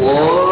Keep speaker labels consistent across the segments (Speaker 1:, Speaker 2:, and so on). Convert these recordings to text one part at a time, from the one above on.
Speaker 1: 五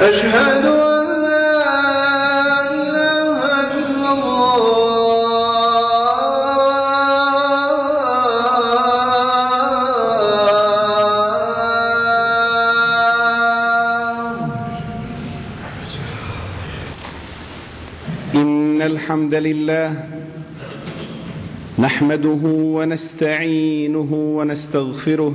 Speaker 1: أشهد أن لا إله إلا الله. إن الحمد لله نحمده ونستعينه ونستغفره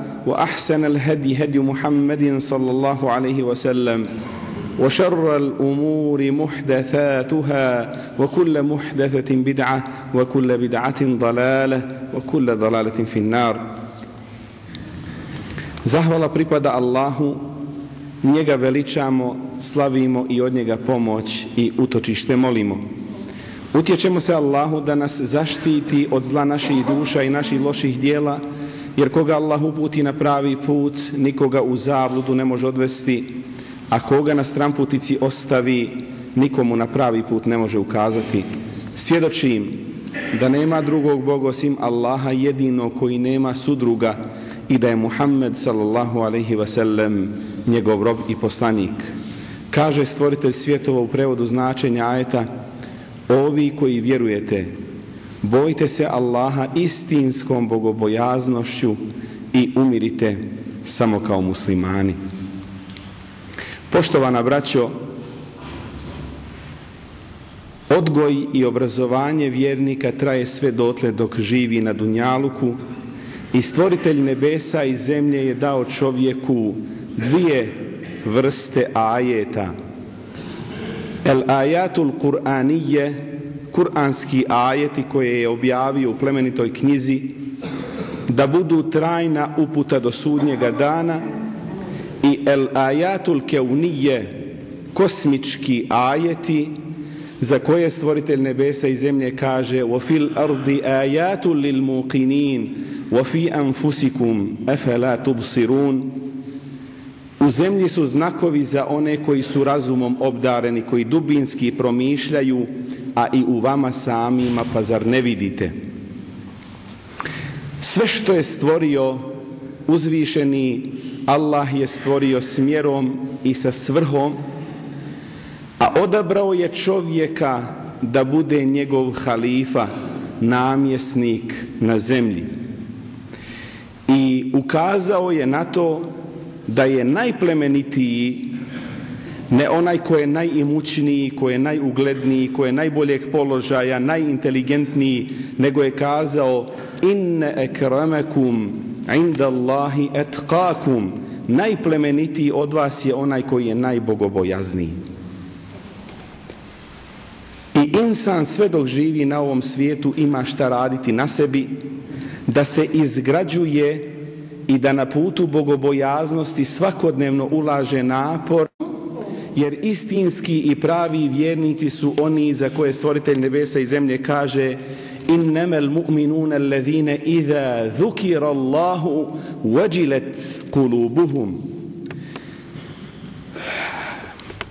Speaker 1: وأحسن الهدي هدي محمد صلى الله عليه وسلم وشر الأمور محدثاتها وكل محدثة بدعة وكل بدعة ضلالة وكل ضلالة في النار Zahvala pripada Allahu, njega veličamo, slavimo i od njega pomoć i utočište molimo. Utječemo se Allahu da nas zaštiti od zla naših duša i naših loših dijela, jer koga Allah uputi na pravi put, nikoga u zabludu ne može odvesti, a koga na stramputici ostavi, nikomu na pravi put ne može ukazati. Svjedočim da nema drugog Boga osim Allaha jedino koji nema sudruga i da je Muhammed sallallahu alaihi wasallam njegov rob i poslanik. Kaže stvoritelj svjetova u prevodu značenja ajeta Ovi koji vjerujete, bojte se Allaha istinskom bogobojaznošću i umirite samo kao muslimani. Poštovana braćo, odgoj i obrazovanje vjernika traje sve dotle dok živi na Dunjaluku i stvoritelj nebesa i zemlje je dao čovjeku dvije vrste ajeta – El ajatul Kur'anije, kur'anski ajeti koje je objavio u plemenitoj knjizi, da budu trajna uputa do sudnjega dana i el ajatul keunije, kosmički ajeti za koje stvoritelj nebesa i zemlje kaže wa fil ardi ajatul lil muqinin wa fi anfusikum afala tubsirun. U zemlji su znakovi za one koji su razumom obdareni, koji dubinski promišljaju, a i u vama samima, pa zar ne vidite? Sve što je stvorio uzvišeni, Allah je stvorio smjerom i sa svrhom, a odabrao je čovjeka da bude njegov halifa, namjesnik na zemlji. I ukazao je na to da je najplemenitiji ne onaj ko je najimućniji, ko je najugledniji, ko je najboljeg položaja, najinteligentniji, nego je kazao inne ekramekum inda Allahi etkakum najplemenitiji od vas je onaj koji je najbogobojazniji. I insan sve dok živi na ovom svijetu ima šta raditi na sebi, da se izgrađuje i da na putu bogobojaznosti svakodnevno ulaže napor, jer istinski i pravi vjernici su oni za koje stvoritelj nebesa i zemlje kaže innamal mu'minuna alladhina idha dhukira Allahu wajilat qulubuhum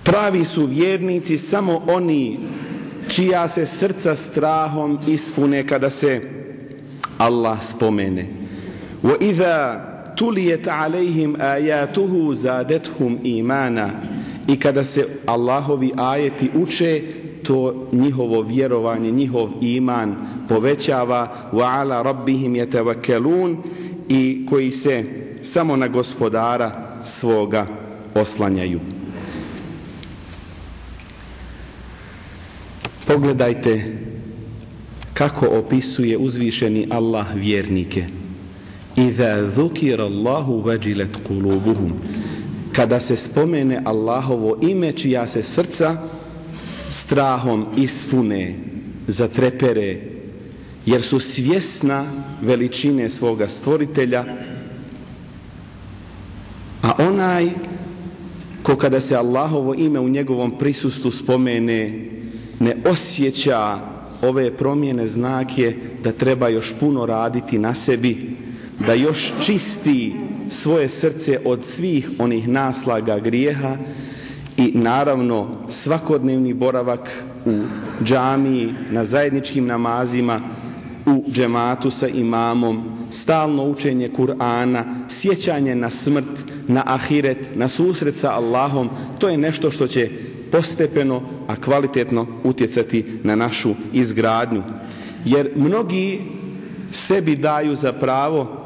Speaker 1: Pravi su vjernici samo oni čija se srca strahom ispune kada se Allah spomene. Wa idha tuliyat عَلَيْهِمْ ayatuhu zadatuhum imana. I kada se Allahovi ajeti uče, to njihovo vjerovanje, njihov iman povećava wa ala rabbihim yatawakkalun i koji se samo na gospodara svoga oslanjaju. Pogledajte kako opisuje uzvišeni Allah vjernike. Iza zukira Allahu vajilat qulubuhum. Kada se spomene Allahovo ime čija se srca strahom ispune, zatrepere, jer su svjesna veličine svoga stvoritelja, a onaj ko kada se Allahovo ime u njegovom prisustu spomene, ne osjeća ove promjene znake da treba još puno raditi na sebi, da još čisti svoje srce od svih onih naslaga grijeha, i naravno svakodnevni boravak u džamiji, na zajedničkim namazima, u džematu sa imamom, stalno učenje Kur'ana, sjećanje na smrt, na ahiret, na susret sa Allahom, to je nešto što će postepeno, a kvalitetno utjecati na našu izgradnju. Jer mnogi sebi daju za pravo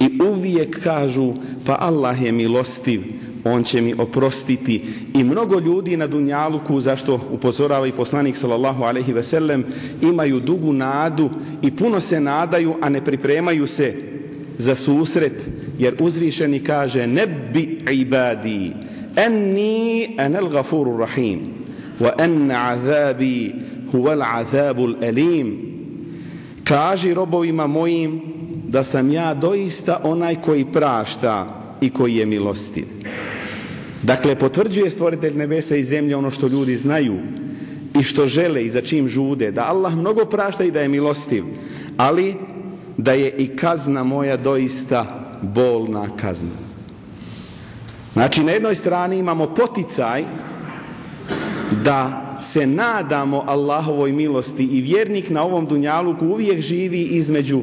Speaker 1: i uvijek kažu pa Allah je milostiv, on će mi oprostiti. I mnogo ljudi na Dunjaluku zašto upozorava i poslanik sallallahu alaihi ve sellem imaju dugu nadu i puno se nadaju a ne pripremaju se za susret jer uzvišeni kaže ne bi ibadi enni enel gafuru rahim wa en azabi huval azabul elim. Kaži robovima mojim da sam ja doista onaj koji prašta i koji je milostiv. Dakle, potvrđuje stvoritelj nebesa i zemlje ono što ljudi znaju i što žele i za čim žude, da Allah mnogo prašta i da je milostiv, ali da je i kazna moja doista bolna kazna. Znači, na jednoj strani imamo poticaj da se nadamo Allahovoj milosti i vjernik na ovom dunjaluku uvijek živi između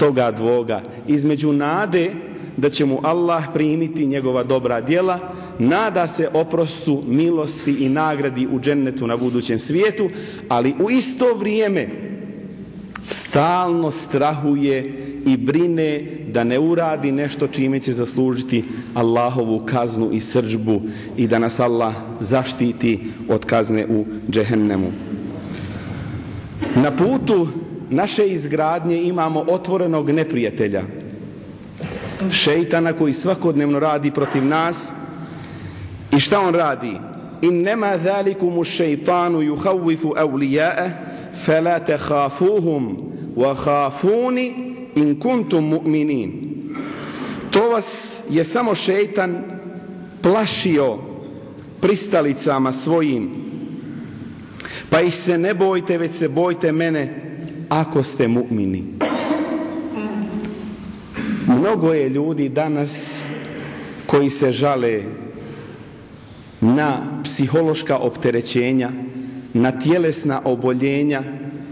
Speaker 1: toga dvoga, između nade da će mu Allah primiti njegova dobra djela, nada se oprostu, milosti i nagradi u džennetu na budućem svijetu, ali u isto vrijeme stalno strahuje i brine da ne uradi nešto čime će zaslužiti Allahovu kaznu i srđbu i da nas Allah zaštiti od kazne u džehennemu. Na putu naše izgradnje imamo otvorenog neprijatelja, šeitana koji svakodnevno radi protiv nas. I šta on radi? In nema zalikumu šeitanu juhavifu evlijae fela te hafuhum wa hafuni in kuntum mu'minin. To vas je samo šeitan plašio pristalicama svojim. Pa ih se ne bojte već se bojte mene ako ste mu'mini. Mnogo je ljudi danas koji se žale na psihološka opterećenja, na tjelesna oboljenja,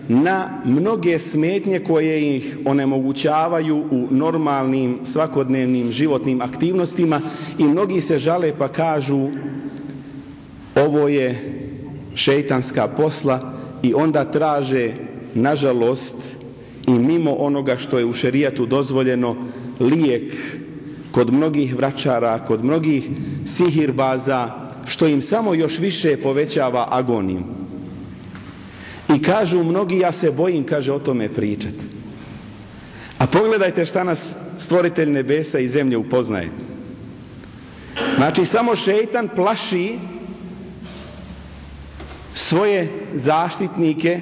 Speaker 1: na mnoge smetnje koje ih onemogućavaju u normalnim svakodnevnim životnim aktivnostima i mnogi se žale pa kažu ovo je šeitanska posla i onda traže nažalost i mimo onoga što je u šerijatu dozvoljeno lijek kod mnogih vračara, kod mnogih sihirbaza, što im samo još više povećava agoniju. I kažu mnogi, ja se bojim, kaže, o tome pričati. A pogledajte šta nas stvoritelj nebesa i zemlje upoznaje. Znači, samo šeitan plaši svoje zaštitnike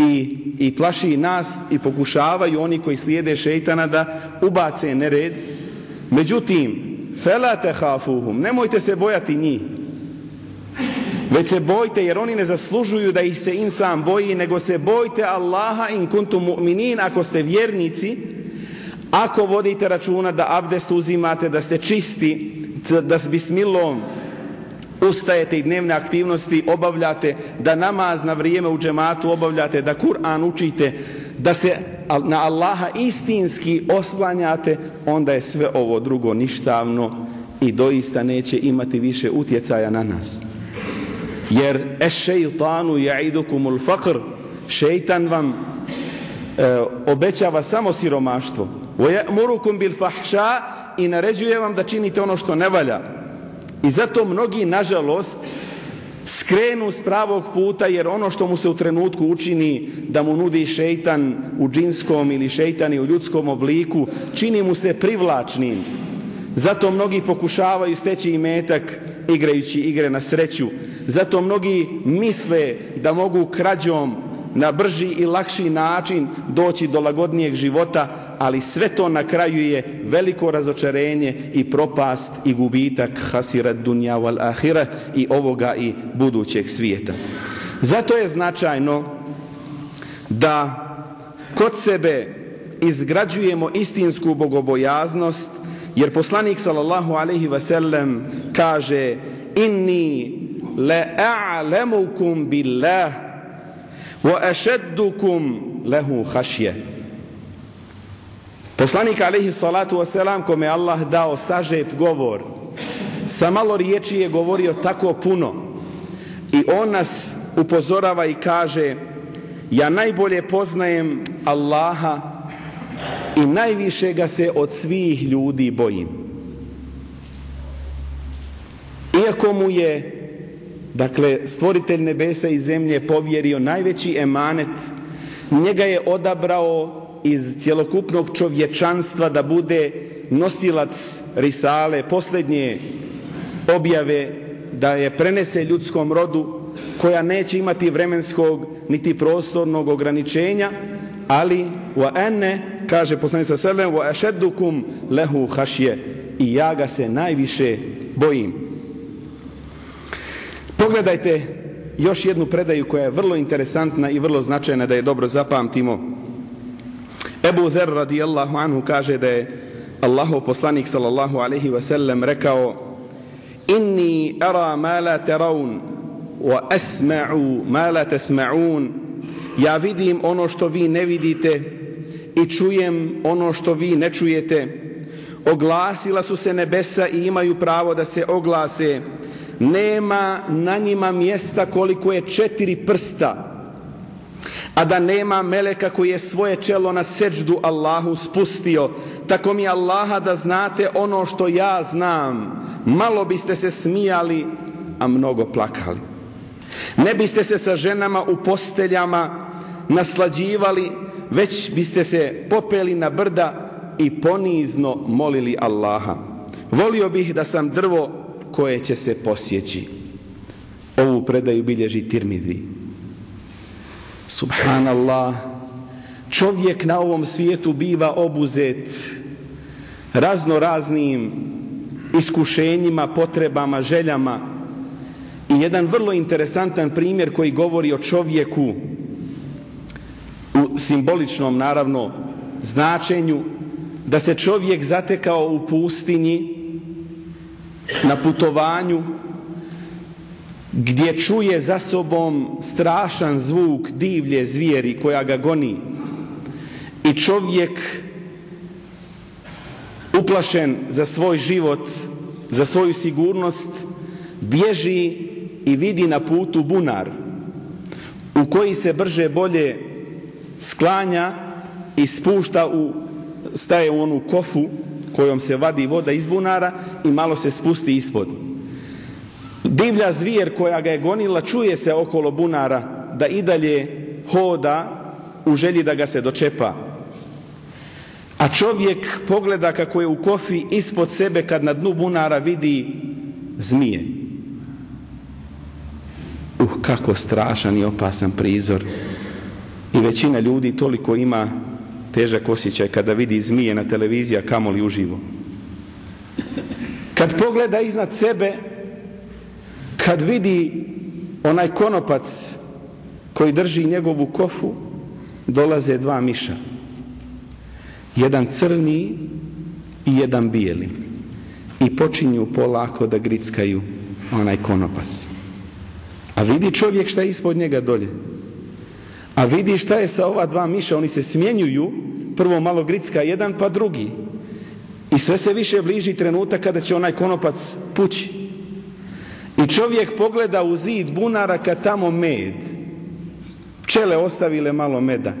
Speaker 1: i, i plaši nas i pokušavaju oni koji slijede šeitana da ubace nered. Međutim, felate hafuhum, nemojte se bojati njih. Već se bojte jer oni ne zaslužuju da ih se insan boji, nego se bojte Allaha in kuntum mu'minin ako ste vjernici, ako vodite računa da abdest uzimate, da ste čisti, da s bismilom ustajete i dnevne aktivnosti obavljate, da namaz na vrijeme u džematu obavljate, da Kur'an učite, da se na Allaha istinski oslanjate, onda je sve ovo drugo ništavno i doista neće imati više utjecaja na nas. Jer es šeitanu ja'idukumul faqr, šeitan vam e, obećava samo siromaštvo. Murukum bil fahša i naređuje vam da činite ono što ne valja. I zato mnogi, nažalost, skrenu s pravog puta jer ono što mu se u trenutku učini da mu nudi šeitan u džinskom ili šeitani u ljudskom obliku, čini mu se privlačnim. Zato mnogi pokušavaju steći imetak igrajući igre na sreću. Zato mnogi misle da mogu krađom na brži i lakši način doći do lagodnijeg života, ali sve to na kraju je veliko razočarenje i propast i gubitak hasirat dunja wal ahira i ovoga i budućeg svijeta. Zato je značajno da kod sebe izgrađujemo istinsku bogobojaznost, jer poslanik sallallahu alejhi ve sellem kaže inni la a'lamukum billah wa ashaddukum lahu hašje. Poslanik alaihi salatu wasalam kome Allah dao sažet govor sa malo riječi je govorio tako puno i on nas upozorava i kaže ja najbolje poznajem Allaha i najviše ga se od svih ljudi bojim. Iako mu je dakle stvoritelj nebesa i zemlje povjerio najveći emanet, njega je odabrao iz cjelokupnog čovječanstva da bude nosilac risale, posljednje objave, da je prenese ljudskom rodu koja neće imati vremenskog niti prostornog ograničenja, ali wa ene, kaže poslanik sa selem, wa ashaddukum lehu hašje i ja ga se najviše bojim. Pogledajte još jednu predaju koja je vrlo interesantna i vrlo značajna da je dobro zapamtimo. Ebu Zer radijallahu anhu kaže da je Allahu poslanik sallallahu alaihi ve sellem rekao Inni ara ma la teraun wa asma'u ma la tasma'un Ja vidim ono što vi ne vidite i čujem ono što vi ne čujete. Oglasila su se nebesa i imaju pravo da se oglase. Nema na njima mjesta koliko je četiri prsta a da nema meleka koji je svoje čelo na seđdu Allahu spustio. Tako mi Allaha da znate ono što ja znam. Malo biste se smijali, a mnogo plakali. Ne biste se sa ženama u posteljama naslađivali, već biste se popeli na brda i ponizno molili Allaha. Volio bih da sam drvo koje će se posjeći. Ovu predaju bilježi Tirmidhi. Subhanallah, čovjek na ovom svijetu biva obuzet razno raznim iskušenjima, potrebama, željama. I jedan vrlo interesantan primjer koji govori o čovjeku u simboličnom, naravno, značenju, da se čovjek zatekao u pustinji na putovanju gdje čuje za sobom strašan zvuk divlje zvijeri koja ga goni i čovjek uplašen za svoj život, za svoju sigurnost, bježi i vidi na putu bunar u koji se brže bolje sklanja i spušta u staje u onu kofu kojom se vadi voda iz bunara i malo se spusti ispod. Divlja zvijer koja ga je gonila čuje se okolo bunara da i dalje hoda u želji da ga se dočepa. A čovjek pogleda kako je u kofi ispod sebe kad na dnu bunara vidi zmije. Uh, kako strašan i opasan prizor. I većina ljudi toliko ima težak osjećaj kada vidi zmije na televiziji, a kamoli uživo. Kad pogleda iznad sebe, kad vidi onaj konopac koji drži njegovu kofu, dolaze dva miša. Jedan crni i jedan bijeli. I počinju polako da grickaju onaj konopac. A vidi čovjek šta je ispod njega dolje. A vidi šta je sa ova dva miša, oni se smjenjuju, prvo malo gricka jedan pa drugi. I sve se više bliži trenutak kada će onaj konopac pući. I čovjek pogleda u zid bunara kad tamo med. Pčele ostavile malo meda.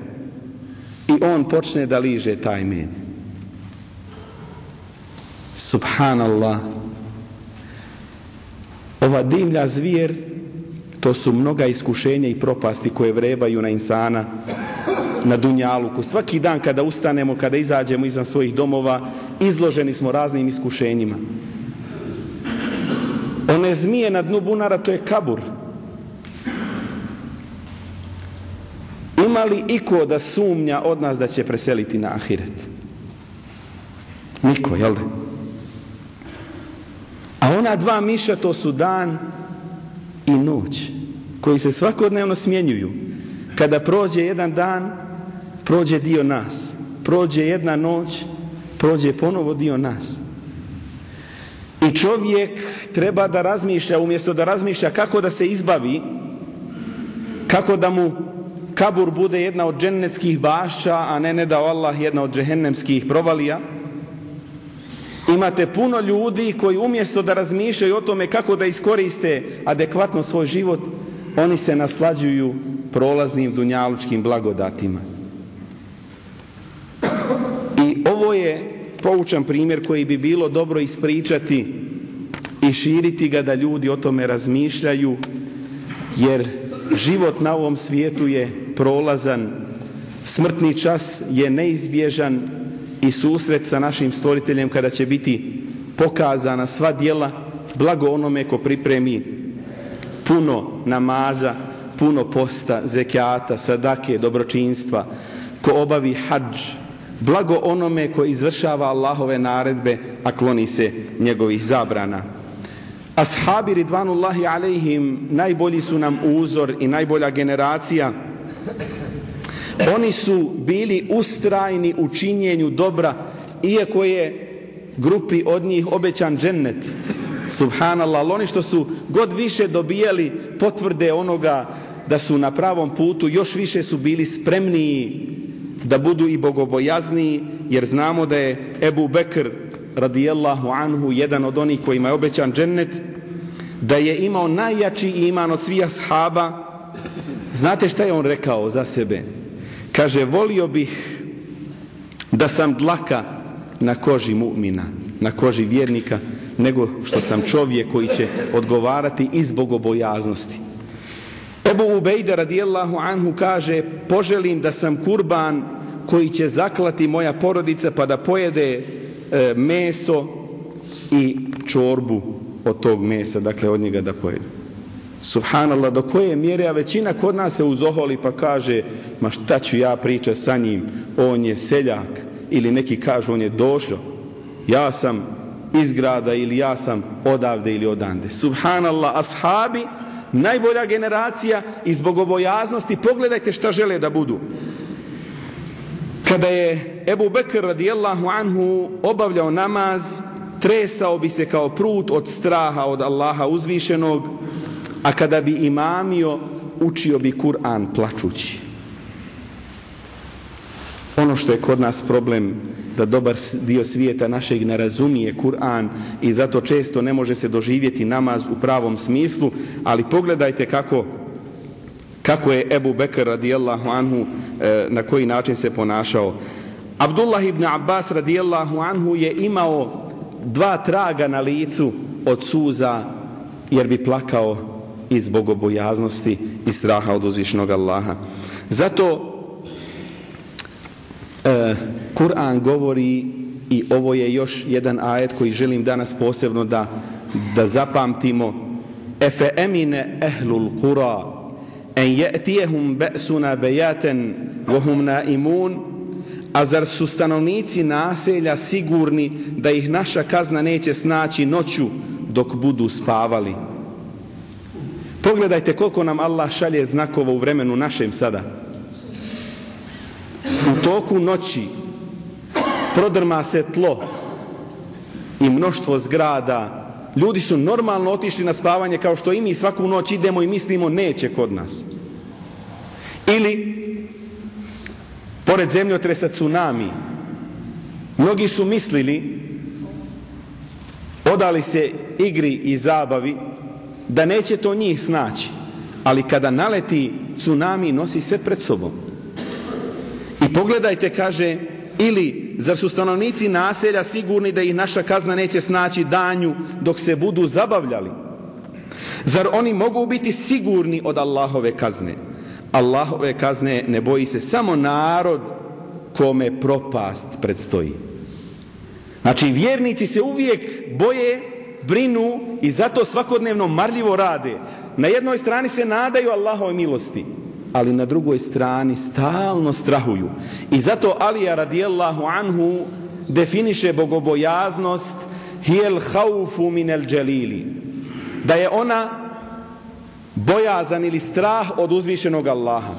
Speaker 1: I on počne da liže taj med. Subhanallah. Ova dimlja zvijer To su mnoga iskušenja i propasti koje vrebaju na insana, na dunjaluku. Svaki dan kada ustanemo, kada izađemo izvan svojih domova, izloženi smo raznim iskušenjima. One zmije na dnu bunara, to je kabur. Ima li iko da sumnja od nas da će preseliti na ahiret? Niko, jel da? A ona dva miša, to su dan i noć koji se svakodnevno smjenjuju. Kada prođe jedan dan, prođe dio nas. Prođe jedna noć, prođe ponovo dio nas. I čovjek treba da razmišlja, umjesto da razmišlja kako da se izbavi, kako da mu kabur bude jedna od džennetskih bašća, a ne ne da Allah jedna od džehennemskih provalija, Imate puno ljudi koji umjesto da razmišljaju o tome kako da iskoriste adekvatno svoj život, oni se naslađuju prolaznim dunjalučkim blagodatima. I ovo je poučan primjer koji bi bilo dobro ispričati i širiti ga da ljudi o tome razmišljaju, jer život na ovom svijetu je prolazan, smrtni čas je neizbježan, i susret sa našim stvoriteljem kada će biti pokazana sva dijela blago onome ko pripremi puno namaza, puno posta, zekijata, sadake, dobročinstva, ko obavi hađ, blago onome koji izvršava Allahove naredbe, a kloni se njegovih zabrana. Ashabi ridvanullahi alaihim najbolji su nam uzor i najbolja generacija Oni su bili ustrajni u činjenju dobra, iako je grupi od njih obećan džennet. Subhanallah, ali oni što su god više dobijali potvrde onoga da su na pravom putu, još više su bili spremniji da budu i bogobojazniji, jer znamo da je Ebu Bekr radijallahu anhu jedan od onih kojima je obećan džennet, da je imao najjači iman od svih ashaba. Znate šta je on rekao za sebe? Kaže, volio bih da sam dlaka na koži mu'mina, na koži vjernika, nego što sam čovjek koji će odgovarati iz bogobojaznosti. Ebu Ubejda radijallahu anhu kaže, poželim da sam kurban koji će zaklati moja porodica pa da pojede e, meso i čorbu od tog mesa, dakle od njega da pojede. Subhanallah, do koje mjere, a većina kod nas se uzoholi pa kaže, ma šta ću ja pričati sa njim, on je seljak, ili neki kažu on je došlo, ja sam iz grada ili ja sam odavde ili odande. Subhanallah, ashabi, najbolja generacija iz bogobojaznosti, pogledajte šta žele da budu. Kada je Ebu Bekr radijallahu anhu obavljao namaz, tresao bi se kao prut od straha od Allaha uzvišenog, a kada bi imamio, učio bi Kur'an plačući. Ono što je kod nas problem, da dobar dio svijeta našeg ne razumije Kur'an i zato često ne može se doživjeti namaz u pravom smislu, ali pogledajte kako kako je Ebu Bekr radijallahu anhu e, na koji način se ponašao. Abdullah ibn Abbas radijallahu anhu je imao dva traga na licu od suza jer bi plakao iz bogobojaznosti i straha od uzvišnog Allaha. Zato e, Kur'an govori i ovo je još jedan ajet koji želim danas posebno da, da zapamtimo. Efe emine ehlul kura en je'tijehum be'suna bejaten vohum na imun a zar su stanovnici naselja sigurni da ih naša kazna neće snaći noću dok budu spavali. Pogledajte koliko nam Allah šalje znakova u vremenu našem sada. U toku noći prodrma se tlo i mnoštvo zgrada. Ljudi su normalno otišli na spavanje kao što i mi svaku noć idemo i mislimo neće kod nas. Ili pored zemljotresa tsunami mnogi su mislili odali se igri i zabavi da neće to njih snaći ali kada naleti tsunami nosi sve pred sobom i pogledajte kaže ili zar su stanovnici naselja sigurni da ih naša kazna neće snaći danju dok se budu zabavljali? Zar oni mogu biti sigurni od Allahove kazne? Allahove kazne ne boji se samo narod kome propast predstoji. Znači, vjernici se uvijek boje, brinu i zato svakodnevno marljivo rade. Na jednoj strani se nadaju Allahove milosti, ali na drugoj strani stalno strahuju. I zato Alija radijallahu anhu definiše bogobojaznost hijel haufu minel dželili. Da je ona bojazan ili strah od uzvišenog Allaha.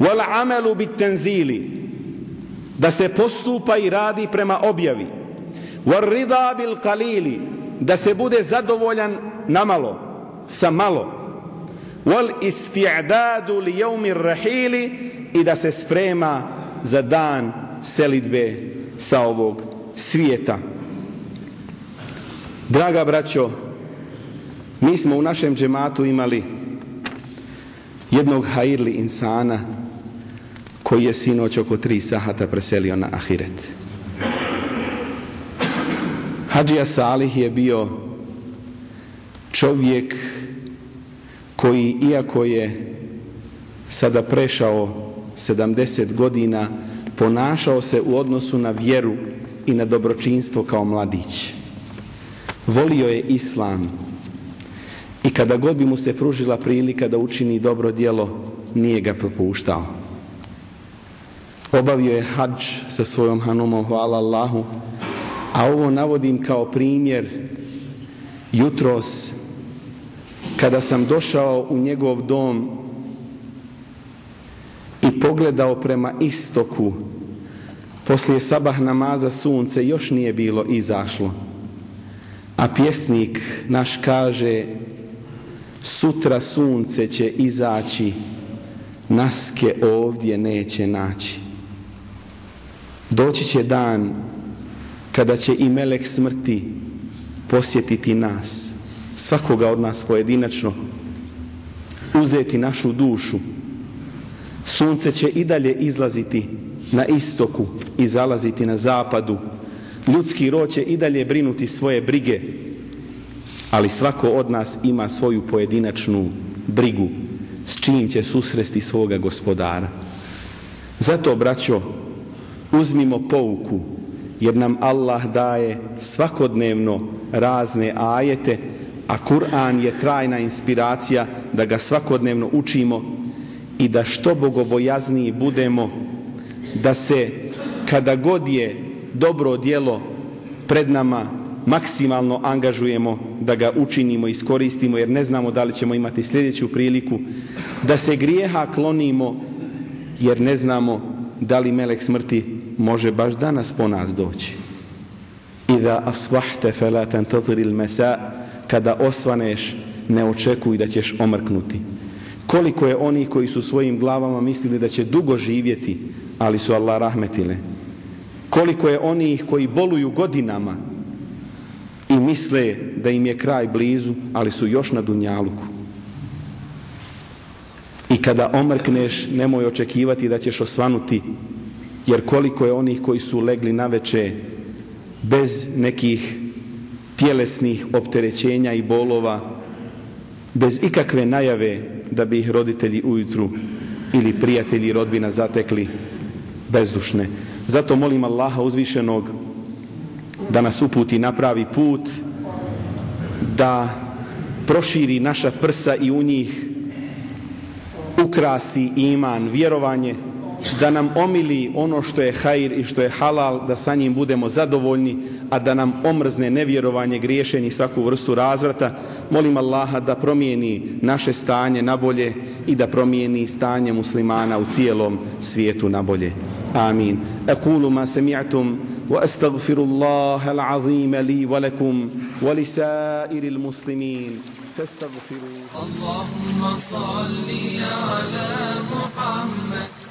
Speaker 1: Wal amelu bit tenzili. Da se postupa i radi prema objavi warida bil qalili da se bude zadovoljan na malo sa malo wal isti'dadu li yawmi rahili i da se sprema za dan selidbe sa ovog svijeta draga braćo mi smo u našem džematu imali jednog hajirli insana koji je sinoć oko tri sahata preselio na ahiret. Hadžija Salih je bio čovjek koji, iako je sada prešao 70 godina, ponašao se u odnosu na vjeru i na dobročinstvo kao mladić. Volio je islam i kada god bi mu se pružila prilika da učini dobro djelo, nije ga propuštao. Obavio je hađ sa svojom hanumom, hvala Allahu, A ovo navodim kao primjer jutros kada sam došao u njegov dom i pogledao prema istoku poslije sabah namaza sunce još nije bilo izašlo. A pjesnik naš kaže sutra sunce će izaći naske ovdje neće naći. Doći će dan kada će i melek smrti posjetiti nas, svakoga od nas pojedinačno, uzeti našu dušu, sunce će i dalje izlaziti na istoku i zalaziti na zapadu, ljudski rod će i dalje brinuti svoje brige, ali svako od nas ima svoju pojedinačnu brigu s čim će susresti svoga gospodara. Zato, braćo, uzmimo pouku jer nam Allah daje svakodnevno razne ajete, a Kur'an je trajna inspiracija da ga svakodnevno učimo i da što bogobojazniji budemo, da se kada god je dobro dijelo pred nama maksimalno angažujemo da ga učinimo i iskoristimo jer ne znamo da li ćemo imati sljedeću priliku da se grijeha klonimo jer ne znamo da li melek smrti može baš danas po nas doći. Iza asvahte fela tantaziril mesa, kada osvaneš, ne očekuj da ćeš omrknuti. Koliko je oni koji su svojim glavama mislili da će dugo živjeti, ali su Allah rahmetile. Koliko je onih koji boluju godinama i misle da im je kraj blizu, ali su još na dunjaluku. I kada omrkneš, nemoj očekivati da ćeš osvanuti jer koliko je onih koji su legli na veče bez nekih tjelesnih opterećenja i bolova, bez ikakve najave da bi ih roditelji ujutru ili prijatelji rodbina zatekli bezdušne. Zato molim Allaha uzvišenog da nas uputi na pravi put, da proširi naša prsa i u njih ukrasi iman, vjerovanje, da nam omili ono što je hajr i što je halal, da sa njim budemo zadovoljni, a da nam omrzne nevjerovanje, griješenje i svaku vrstu razvrata. Molim Allaha da promijeni naše stanje na bolje i da promijeni stanje muslimana u cijelom svijetu na bolje. Amin. Ekulu ma sami'atum wa astagfirullaha al-azim li wa lakum wa lisairi muslimin
Speaker 2: فاستغفروا اللهم صل على محمد